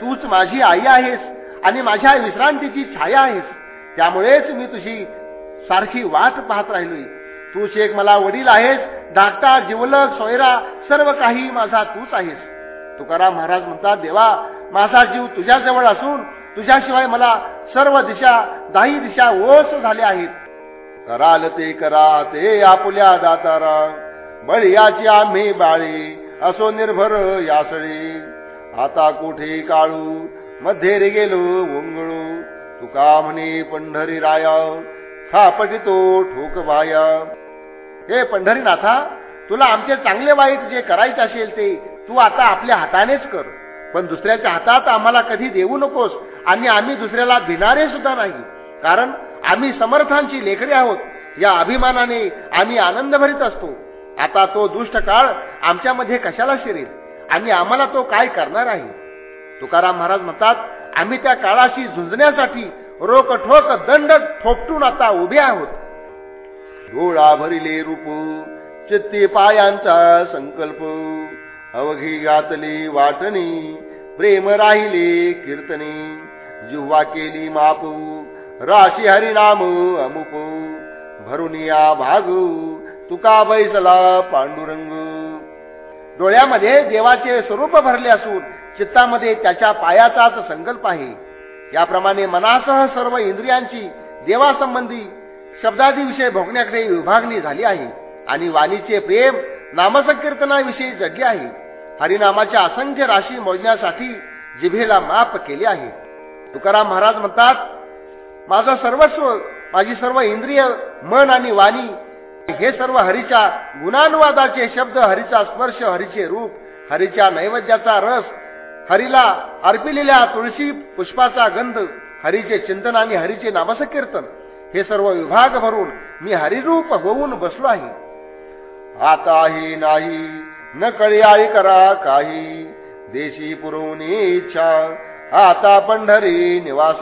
तूच माझी आई आहेस आणि माझ्या विश्रांतीची छाया आहेस. त्यामुळेच मी तुझी सारखी वाट पाहत राहिलोय. तूच एक मला वडील आहेस धाकटा जिवलक सोयरा सर्व काही माझा तूच आहेस. तुकाराम महाराज म्हणतात देवा माझा जीव तुझ्याजवळ असून तुझ्याशिवाय मला सर्व दिशा दाही दिशा ओस झाल्या आहेत. कराल ते करा ते आपुल्या दातारा. बळीयाची आम्ही बाळी असो निर्भर यासळी. आता कुठे काळू? मध्ये रे गेलो ओंगळू तुका म्हणे पंढरी राया तो ठोक बाया. हे पंढरीनाथा तुला आमचे चांगले वाईट जे करायचे असेल ते तू आता आपल्या हातानेच कर. पण दुसऱ्याच्या हातात आम्हाला कधी देऊ नकोस आणि आम्ही दुसऱ्याला भिनारे सुद्धा नाही. कारण आम्ही समर्थांची लेकरे आहोत. या अभिमानाने आम्ही आनंद भरीत असतो. आता तो दुष्ट काळ आमच्यामध्ये कशाला शिरेल? आणि आम्हाला तो काय करणार आहे? तुकाराम महाराज म्हणतात आम्ही त्या काळाशी झुंजण्यासाठी रोक ठोक दंड ठोपटून आता उभे आहोत. डोळा भरिले रूप चित्ते पायांचा संकल्प अवघी गातली वाटणी प्रेम राहिले कीर्तनी जिव्हा केली माप राशी हरिनाम अमुप भरून या भागू तुका बैसला पांडुरंग. डोळ्यामध्ये देवाचे स्वरूप भरले असून चित्तामध्ये त्याच्या पायाचाच संकल्प आहे. याप्रमाणे मनासह सर्व इंद्रियांची देवासंबंधी शब्दादीविषयी भोगण्याकडे विभागणी झाली आहे आणि वाणीचे प्रेम नामसंकीर्तनाविषयी जडले आहे. हरिनामाच्या असंख्य राशी मोजण्यासाठी जिभेला माप केले आहे. तुकाराम महाराज म्हणतात माझं सर्वस्व माझी सर्व इंद्रिय मन आणि वाणी हे सर्व हरीच्या गुणानुवादाचे शब्द हरीचा स्पर्श हरीचे रूप हरीच्या नैवेद्याचा रस हरीला अर्पिलेल्या तुळशी पुष्पाचा गंध हरीचे चिंतन आणि हरीचे नामसकीर्तन हे सर्व विभाग भरून मी हरिरूप होऊन बसलो आहे. आताही नाही न कळी करा काही देशी पुरवणी इच्छा आता पंढरी निवास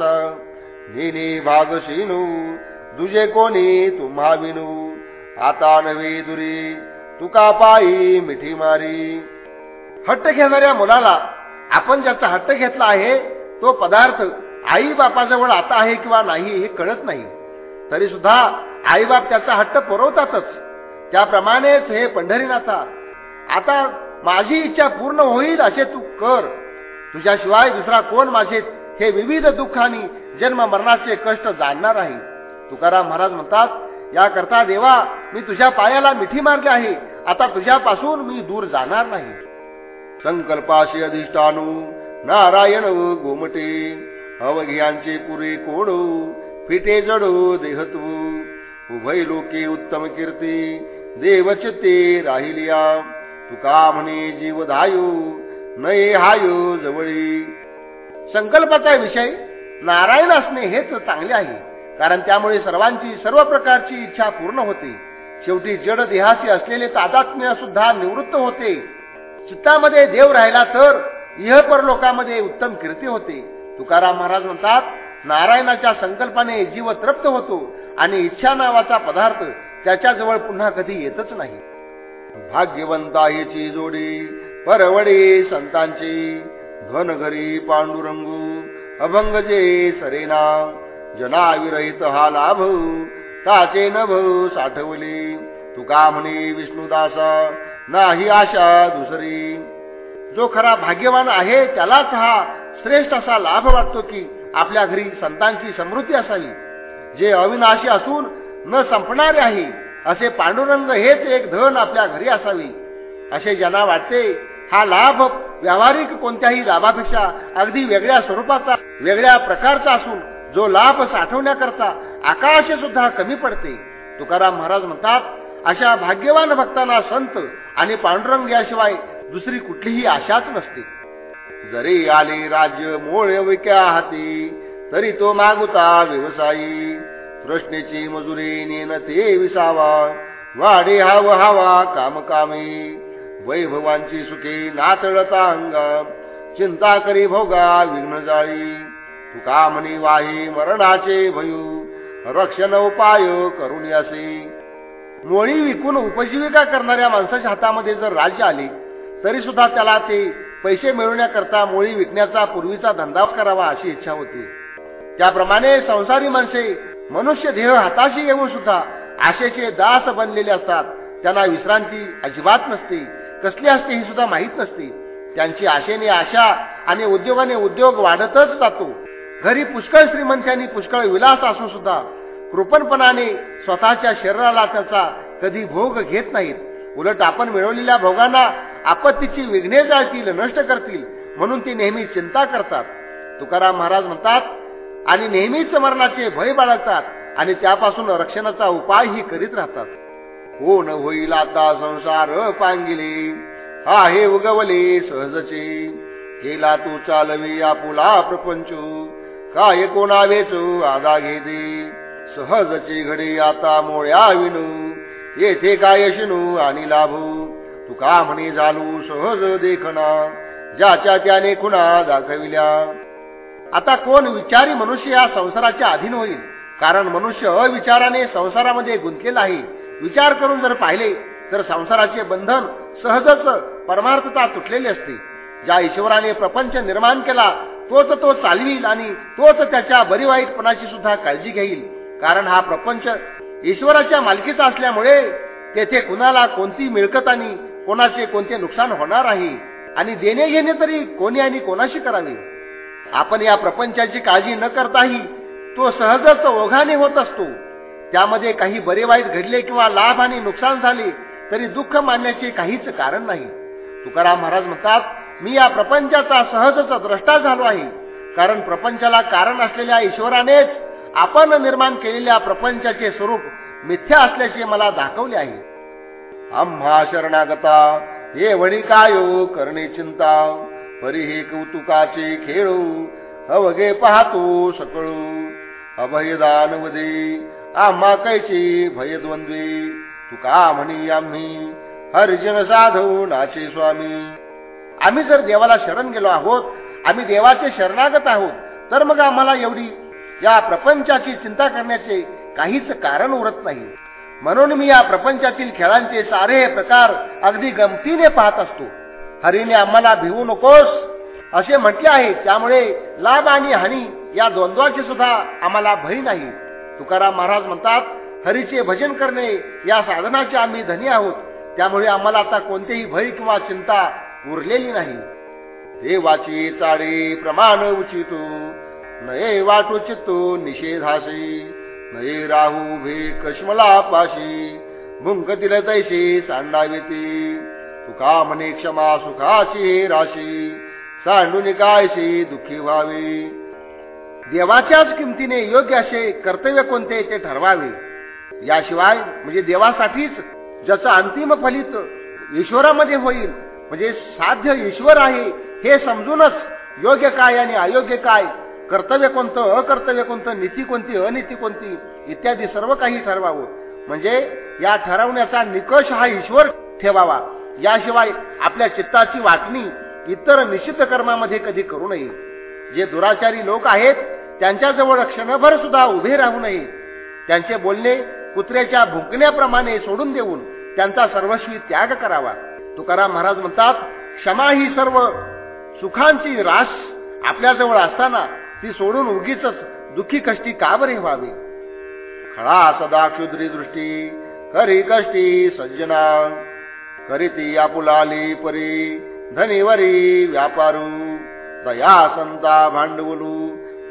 नेने भागशीनू दुजे कोणी तुम्हा विनू. आता नवी दुरी तुका पायी मिठी मारी. हट्ट घेणाऱ्या मुलाला आपण ज्याचा हट्ट घेतला आहे तो पदार्थ आई बापाजवळ आता आहे किंवा नाही हे कळत नाही. तरी सुद्धा आई बाप त्याचा हट्ट पुरवतातच. त्याप्रमाणेच हे पंढरीनाथा आता माझी इच्छा पूर्ण होईल असे तू कर. तुझ्याशिवाय दुसरा कोण माझे हे विविध दुःखानी जन्म मरणाचे कष्ट जाणणार आहे. तुकाराम महाराज म्हणतात याकरता देवा मी तुझ्या पायाला मिठी मारली आहे. आता तुझ्यापासून मी दूर जाणार नाही. संकल्पाशी अधिष्ठानू नारायण गोमटे. अवघ्यांचे पुरे कोडू फिटे जडो देहत्व उभय लोके उत्तम कीर्ती देवचित्ते राहिलिया. तुका म्हणे जीवधायू नये हायो जवळी. संकल्पाचा विषय नारायण असणे हेच चांगले आहे. कारण त्यामुळे सर्वांची सर्व प्रकारची इच्छा पूर्ण होते. शेवटी जड देहाशी असलेले तादात्म्य सुद्धा निवृत्त होते. चित्तामध्ये देव राहिला तर इह परलोकामध्ये उत्तम कीर्ती होते. तुकाराम महाराज म्हणतात नारायणाच्या संकल्पाने जीव तृप्त होतो आणि इच्छा नावाचा पदार्थ त्याच्याजवळ पुन्हा कधी येतच नाही. भाग्यवंताहीची जोडी परवडी संतांची. घरी पांडुरंगू अभंगजे सरेनाम सरेना. जलाविरहित हा लाभ ताचे नभ साठवली. तुका म्हणे विष्णुदासा नाही आशा दुसरी. जो खरा भाग्यवान आहे त्यालाच हा श्रेष्ठ असा लाभ वाटतो की आपल्या घरी संतांची समृद्धी असावी. जे अविनाशी असून न संपणारे आहे असे पांडुरंग हेच एक धन आपल्या घरी असावी. असे ज्यांना वाटते हा लाभ व्यावहारिक कोणत्याही लाभापेक्षा अगदी वेगळ्या स्वरूपाचा वेगळ्या प्रकारचा असून जो लाभ साठवण्याकरता आकाश सुद्धा कमी पडते. तुकाराम महाराज म्हणतात अशा भाग्यवान भक्ताला संत आणि पांडुरंग याशिवाय दुसरी कुठलीही आशाच नसते. जरी आले राज्य मोळ विक्या हाती तरी तो मागुता व्यवसायी. प्रश्नेची मजुरी नेन ते विसावा वाडे हाव हवा काम कामे वैभवांची सुखे नातळता अंगा चिंता करी भोगा विघ्न जाळी. तुका म्हणी वाही मरणाचे भयू. रक्षण उपाय करून असे मोळी विकून उपजीविका करणाऱ्या माणसाच्या हातामध्ये जर राज्य आले तरी सुद्धा त्याला ते पैसे मिळवण्याकरता मोळी विकण्याचा पूर्वीचा धंदा करावा अशी इच्छा होती. त्याप्रमाणे संसारी माणसे मनुष्य देह हाताशी येऊन सुद्धा आशेचे दास बनलेले असतात. त्यांना विश्रांती अजिबात नसते. कसली असते ही सुद्धा माहीत नसते. त्यांची आशेने आशा आणि उद्योगाने उद्योग वाढतच जातो. घरी पुष्कळ श्रीमंत्यांनी पुष्कळ विलास असून सुद्धा कृपणपणाने स्वतःच्या शरीराला त्याचा कधी भोग घेत नाहीत. उलट आपण मिळवलेल्या भोगांना आपत्तीची विघ्ने जाळतील नष्ट करतील म्हणून ती नेहमी चिंता करतात. तुकाराम महाराज म्हणतात आणि नेहमीच मरणाचे भय बाळगतात आणि त्यापासून रक्षणाचा उपायही करीत राहतात. हो कोण होईल आता संसार पांगिले हा हे उगवले सहजचे. केला तू चालवी आपुला प्रपंच. काय कोणावेच आदा घे सहजचे घडे आता मोळ्या विनू येथे काय शिनू आणि लाभू? तुका म्हणे झालू सहज देखना ज्याच्या त्याने खुणा दाखविल्या. आता कोण विचारी मनुष्य या संसाराच्या अधीन होईल? कारण मनुष्य अविचाराने संसारामध्ये गुंतलेला आहे. विचार करून जर पाहिले तर संसाराचे बंधन सहजच परमार्थता तुटलेले असते. ज्या ईश्वराने प्रपंच निर्माण केला तोच तो चालवील आणि तोच त्याच्या बरी वाईटपणाची सुद्धा काळजी घेईल. कारण हा प्रपंच ईश्वराच्या मालकीचा असल्यामुळे तेथे कुणाला कोणती मिळकत आणि कोणाचे कोणते नुकसान होणार आहे? आणि देणे घेणे तरी कोणी आणि कोणाशी करावे? आपण या प्रपंचाची काळजी न करताही तो सहजच ओघाने होत असतो. त्यामध्ये काही बरे वाईट घडले किंवा लाभ आणि नुकसान झाले तरी दुःख मानण्याचे काहीच कारण नाही. तुकाराम महाराज म्हणतात मी या प्रपंचाचा सहजच द्रष्टा झालो आहे. कारण प्रपंचाला कारण असलेल्या ईश्वरानेच आपण निर्माण केलेल्या प्रपंचाचे स्वरूप मिथ्या असल्याचे मला दाखवले आहे. आम्हा शरणागता हे वणी कायो करणे चिंता परी हे कौतुकाचे खेळू अवघे पाहतो सकळू. अभयदान वदे आम्हा कैची भयद्वंद्वे तुका म्हणी आम्ही हरिजन साधू नाचे स्वामी. आम्ही जर देवाला शरण गेलो आहोत आम्ही देवाचे शरणागत आहोत तर मग आम्हाला एवढी या प्रपंचाची चिंता करण्याचे काहीच कारण उरत नाही. म्हणून मी या प्रपंचातील खेळांचे सारे प्रकार अगदी गमतीने पाहत असतो. हरीने आम्हाला भिवू नकोस असे म्हटले आहे त्यामुळे लाभ आणि हानी या द्वंद्वाची सुद्धा आम्हाला भय नाही. तुकाराम महाराज म्हणतात हरीचे भजन करणे या साधनाचे आम्ही धनी आहोत त्यामुळे आम्हाला आता कोणतेही भय किंवा चिंता उरलेली नाही. देवाची चाळी प्रमाण उचितो नये वाटू चित्तो निषेधाशी नये राहू भे कश्मला पाशी भुंकतील तैशी सांडावेती. तुका म्हणे क्षमा सुखाची राशी सांडून कायशी दुःखी व्हावे. देवाच्याच किमतीने योग्य असे कर्तव्य कोणते ते ठरवावे? याशिवाय म्हणजे देवासाठीच ज्याचं अंतिम फलित ईश्वरामध्ये होईल म्हणजे साध्य ईश्वर आहे हे समजूनच योग्य काय आणि अयोग्य काय कर्तव्य कोणतं अकर्तव्य कोणतं नीती कोणती अनिती कोणती इत्यादी सर्व काही ठरवावं. म्हणजे या ठरवण्याचा निकष हा ईश्वर ठेवावा. याशिवाय आपल्या चित्ताची वाटणी इतर निश्चित कर्मामध्ये कधी करू नये. जे दुराचारी लोक आहेत त्यांच्याजवळ क्षणभर सुद्धा उभे राहू नये. त्यांचे बोलणे कुत्र्याच्या भुंकण्याप्रमाणे सोडून देऊन त्यांचा सर्वस्वी त्याग करावा. तुकाराम महाराज म्हणतात क्षमा ही सर्व सुखांची रास आपल्याजवळ असताना ती सोडून उगीच दुःखी कष्टी का बरे व्हावे? खळा सदा क्षुद्री दृष्टी करी कष्टी सज्जना करीती आपुलाली परी धनीवरी व्यापारू दया संता भांडवलू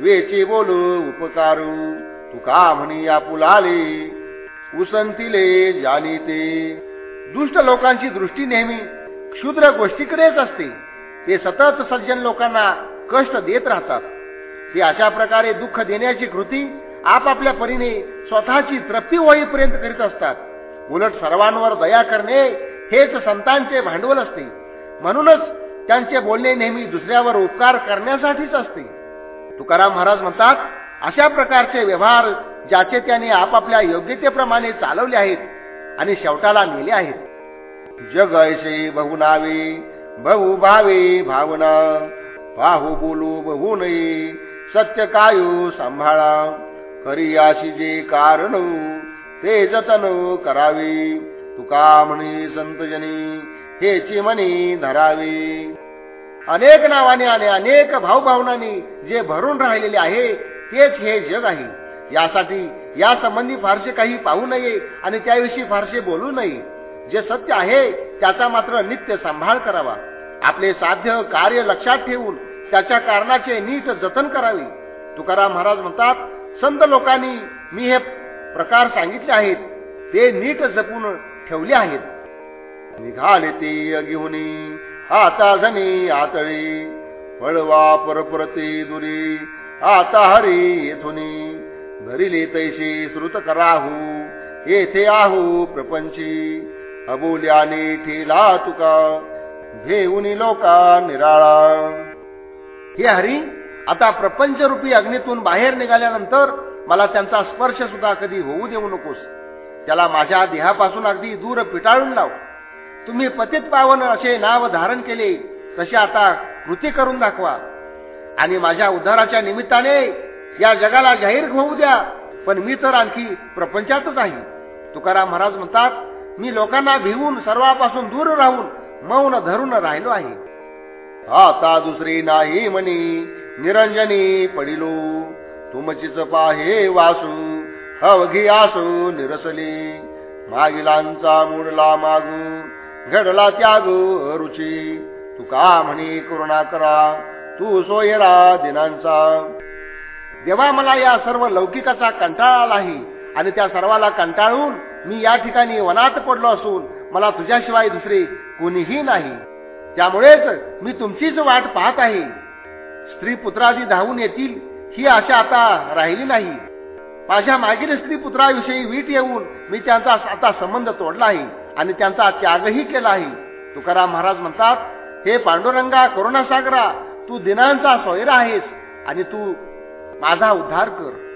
वेची बोलू उपकारू तुका म्हणी आपुलाले उसंतिले जाणीते दुष्ट लोकांची दृष्टी नेहमी क्षुद्र गोष्टीकडेच असते. ते सतत सज्जन लोकांना कष्ट देत राहतात. ते अशा प्रकारे दुःख देण्याची कृती आपापल्या परीने स्वतःची तृप्ती होईपर्यंत करीत असतात. उलट सर्वांवर दया करणे हेच संतांचे भांडवल असते. म्हणूनच त्यांचे बोलणे नेहमी दुसऱ्यावर उपकार करण्यासाठीच असते. तुकाराम महाराज म्हणतात अशा प्रकारचे व्यवहार ज्याचे त्याने आपापल्या योग्यतेप्रमाणे चालवले आहेत आणि शेवटाला नेले आहेत. जग ऐसे बहुनावे बहु भावे भावना पाहू बोलू बहु नये सत्य कायू सांभाळा करी आशी जे कारण ते जतन करावे. तुका म्हणे संतजनी हेची मनी धरावे. अनेक नावाने आणि अनेक भावभावनांनी जे भरून राहिलेले आहे तेच हे जग आहे. यासाठी या संबंधी फारसे काही पाहू नये आणि त्याविषयी फारसे बोलू नये. जे सत्य आहे त्याचा मात्र नित्य सांभाळ करावा. आपले साध्य कार्य लक्षात ठेवून त्याच्या कारणाचे नीट जतन करावे. तुकाराम महाराज म्हणतात संत लोकांनी मी हे प्रकार सांगितले आहेत ते नीट जपून ठेवले आहेत. निघाले ते घेऊनी आता झनी आतळी. पळवा परपरते दुरी आता हरी येथुनी. धरिले तैसे श्रुत कराहू येथे आहू प्रपंची अबोल्याने ठेला तुका घेऊन लोका निराळा. हे हरी आता प्रपंच रूपी अग्नीतून बाहेर निघाल्यानंतर मला त्यांचा स्पर्श सुद्धा कधी होऊ देऊ नकोस. त्याला माझ्या देहापासून अगदी दूर पिटाळून लाव. तुम्ही पतित पावन असे नाव धारण केले तसे आता कृती करून दाखवा. आणि माझ्या उद्धाराच्या निमित्ताने या जगाला जाहीर होऊ द्या पण मी तर आणखी प्रपंचातच आहे. तुकाराम महाराज म्हणतात मी लोकांना भिवून सर्वापासून दूर राहून मौन धरून राहिलो आहे. आता दुसरी नाही म्हणी निरंजनी पडिलो. तुमचीच पाहे वासू अवघी आसू निरसली. मागिलांचा मुडला मागू घडला त्यागू रुची. का म्हणी करुणा करा तू सोयरा दिनांचा. देवा मला या सर्व लौकिकाचा कंटाळा आला आहे आणि त्या सर्वाला कंटाळून मी या ठिकाणी वनात पडलो असून मला तुझ्याशिवाय दुसरे कोणीही नाही. त्यामुळेच मी तुमचीच वाट पाहत आहे. स्त्री पुत्रादी धावून येतील ही आशा आता राहिली नाही. माझ्या मागील स्त्री पुत्राविषयी वीट येऊन मी त्यांचा आता संबंध तोडला आहे आणि त्यांचा त्यागही केला आहे. तुकाराम महाराज म्हणतात हे पांडुरंगा करुणासागरा तू दिनांचा सोयरा आहेस आणि तू माझा उद्धार कर.